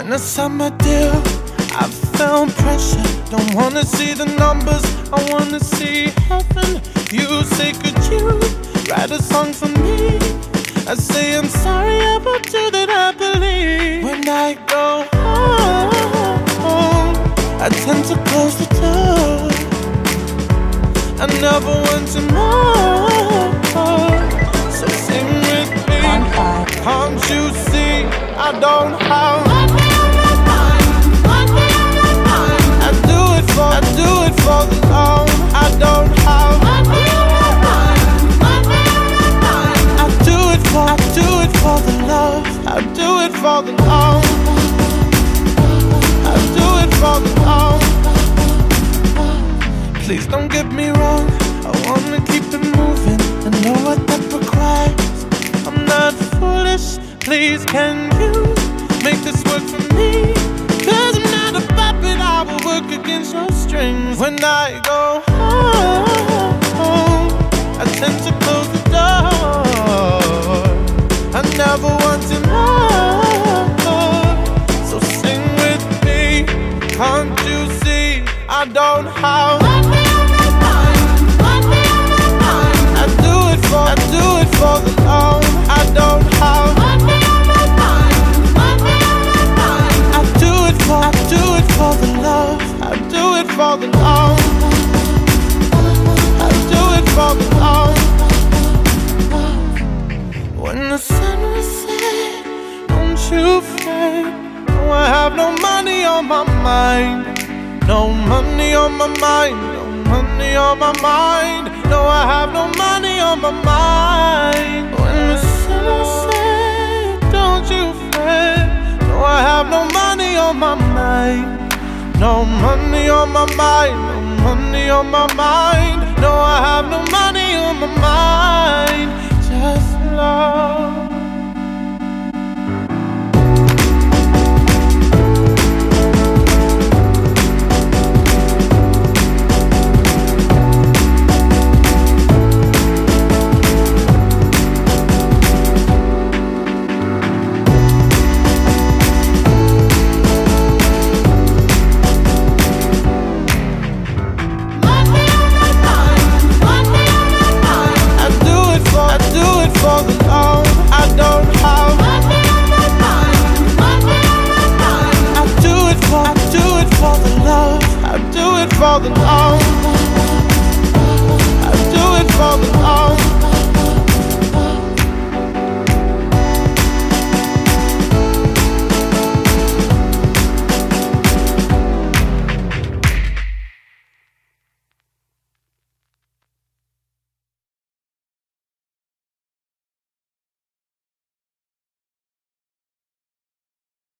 When the summer deal, I felt pressure. Don't wanna see the numbers, I wanna see heaven. You say, could you write a song for me? I say, I'm sorry about you that I believe. When I go home, I tend to close the door. I never want to more. So sing with me. Can't you see I don't have? Please, don't get me wrong. I wanna keep the moving. And know what they forquote I'm not foolish, please can you When I go home, I tend to close the door. I never want to know. So sing with me. Can't you see I don't you fret. No, I have no money on my mind. No money on my mind. No money on my mind. No, I have no money on my mind. When the was set, don't you fret. No, I have no money on my mind. No money on my mind. No money on my mind. No, I have no money on my mind. For the love. I do it for the love.